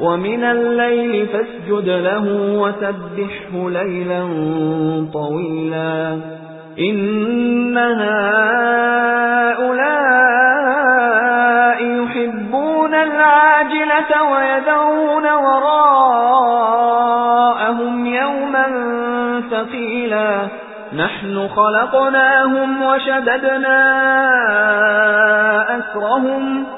وَمِنَ اللَّيْلِ فَاسْجُدْ لَهُ وَسَبِّحْهُ لَيْلًا طَوِيلًا إِنَّ هَؤُلَاءِ يُحِبُّونَ الْعَاجِلَةَ وَيَذَرُونَ وَرَاءَهُمْ يَوْمًا ثَقِيلًا نَحْنُ خَلَقْنَاهُمْ وَشَدَدْنَا أَسْرَهُمْ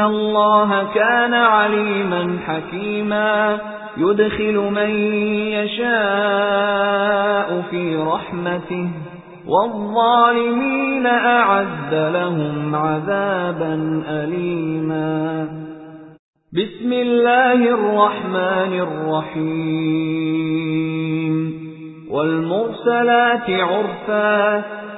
اللَّهَ كَانَ عَلِيمًا حَكِيمًا يُدْخِلُ مَن يَشَاءُ فِي رَحْمَتِهِ وَالظَّالِمِينَ أَعَدَّ لَهُمْ عَذَابًا أَلِيمًا بِسْمِ اللَّهِ الرَّحْمَنِ الرَّحِيمِ وَالْمُرْسَلَاتِ عُرْفًا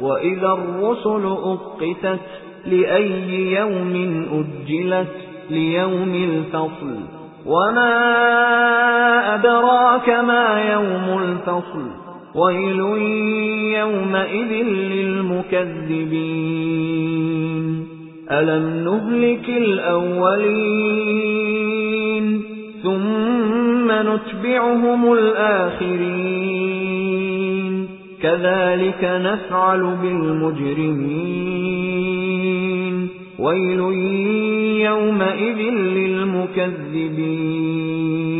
وَإِذَا الرُّسُلُ أُقِّتَتْ لِأَيِّ يَوْمٍ أُجِّلَتْ لِيَوْمِ الْفَصْلِ وَمَا أَدْرَاكَ مَا يَوْمُ الْفَصْلِ وَيْلٌ يَوْمَئِذٍ لِلْمُكَذِّبِينَ أَلَمْ نُهْلِكِ الْأَوَّلِينَ ثُمَّ نُتْبِعُهُمُ الْآخِرِينَ كَذَلِكَ نَفْعَلُ بِالْمُجْرِمِينَ. وَيْلٌ يَوْمَئِذٍ لِلْمُكَذِّبِينَ.